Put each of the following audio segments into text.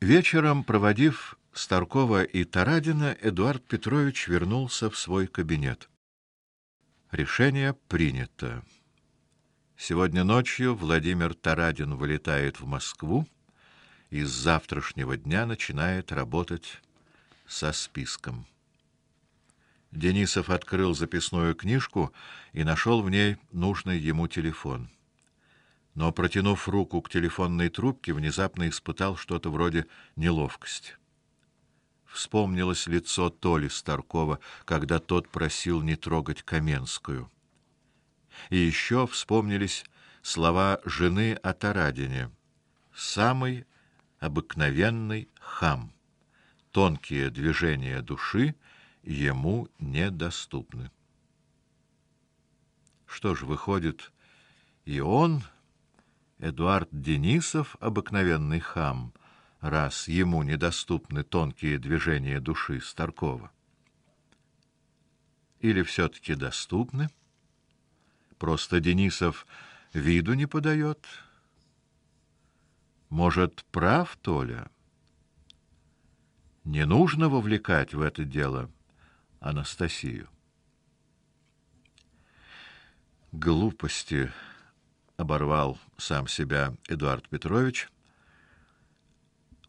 Вечером, проводив Старкова и Тарадина, Эдуард Петрович вернулся в свой кабинет. Решение принято. Сегодня ночью Владимир Тарадин вылетает в Москву и с завтрашнего дня начинает работать со списком. Денисов открыл записную книжку и нашел в ней нужный ему телефон. Но протянув руку к телефонной трубке, внезапно испытал что-то вроде неловкости. Вспомнилось лицо Толи Старкова, когда тот просил не трогать Каменскую. И еще вспомнились слова жены о Тарадине. Самый обыкновенный хам. Тонкие движения души ему недоступны. Что ж, выходит, и он, Эдуард Денисов, обыкновенный хам, раз ему недоступны тонкие движения души Старкова. Или все таки доступны? Просто Денисов виду не подает. Может, прав Толя? Не нужно вовлекать в это дело Анастасию. Глупости оборвал сам себя Эдуард Петрович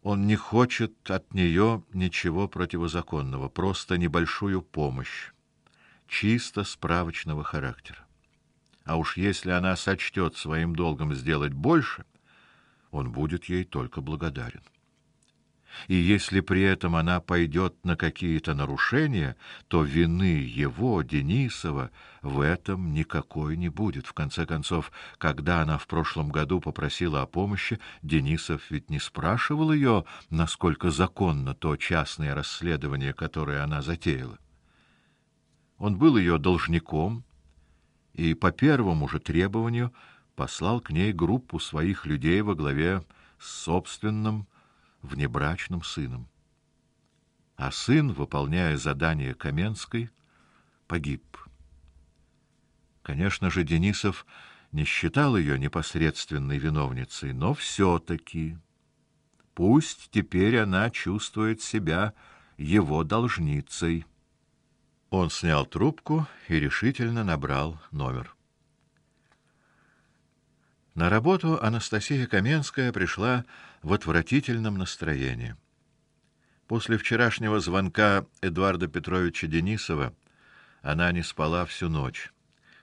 он не хочет от нее ничего противозаконного, просто небольшую помощь, чисто справочного характера. А уж если она сочтет своим долгом сделать больше, он будет ей только благодарен. И если при этом она пойдет на какие-то нарушения, то вины его, Денисова, в этом никакой не будет. В конце концов, когда она в прошлом году попросила о помощи, Денисов ведь не спрашивал ее, насколько законно то частное расследование, которое она затеяла. Он был ее должником и по первому же требованию послал к ней группу своих людей во главе с собственным внебрачным сыном. А сын, выполняя задание Каменской, погиб. Конечно же, Денисов не считал ее непосредственной виновницей, но все таки пусть теперь она чувствует себя его должницей. Он снял трубку и решительно набрал номер. На работу Анастасия Каменская пришла в отвратительном настроении. После вчерашнего звонка Эдуарда Петровича Денисова она не спала всю ночь.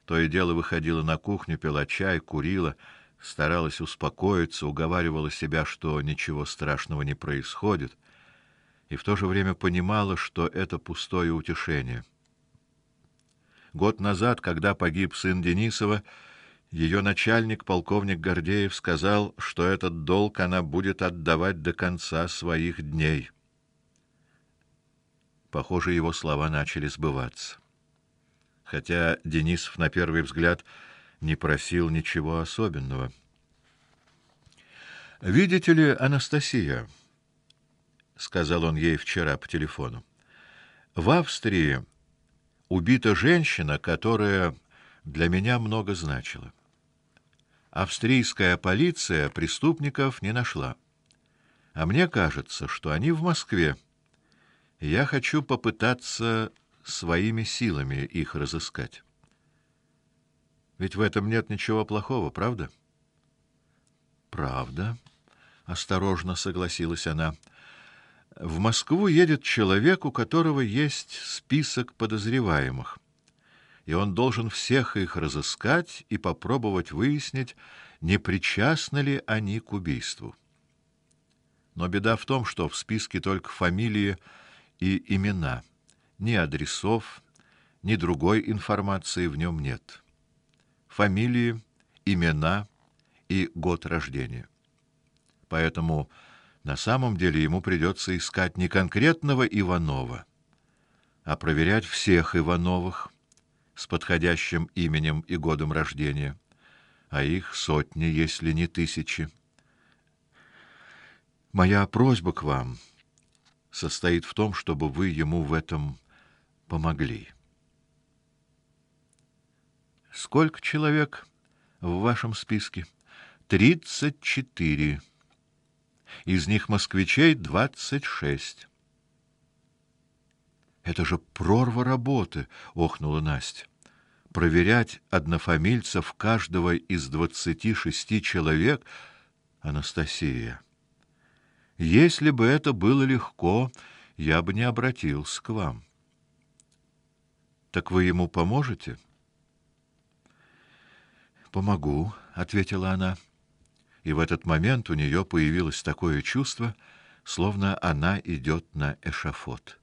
То и дело выходила на кухню, пила чай, курила, старалась успокоиться, уговаривала себя, что ничего страшного не происходит, и в то же время понимала, что это пустое утешение. Год назад, когда погиб сын Денисова, ее начальник, полковник Гордеев, сказал, что этот долг она будет отдавать до конца своих дней. Похоже, его слова начали сбываться. Хотя Денисов на первый взгляд не просил ничего особенного. Видите ли, Анастасия, сказал он ей вчера по телефону. В Австрии убита женщина, которая для меня много значила. Австрийская полиция преступников не нашла. А мне кажется, что они в Москве. Я хочу попытаться своими силами их разыскать. Ведь в этом нет ничего плохого, правда? Правда, осторожно согласилась она. В Москву едет человек, у которого есть список подозреваемых и он должен всех их разыскать и попробовать выяснить, не причастны ли они к убийству. Но беда в том, что в списке только фамилии и имена, ни адресов, ни другой информации в нем нет. Фамилии, имена и год рождения. Поэтому на самом деле ему придется искать не конкретного Иванова, а проверять всех Ивановых с подходящим именем и годом рождения, а их сотни, если не тысячи. Моя просьба к вам состоит в том, чтобы вы ему в этом помогли. Сколько человек в вашем списке? Тридцать четыре. Из них москвичей двадцать шесть. Это же прорва работы, охнула Настя. Проверять однофамильцев каждого из двадцати шести человек, Анастасия. Если бы это было легко, я бы не обратился к вам. Так вы ему поможете? Помогу, ответила она. И в этот момент у нее появилось такое чувство, словно она идет на эшафот.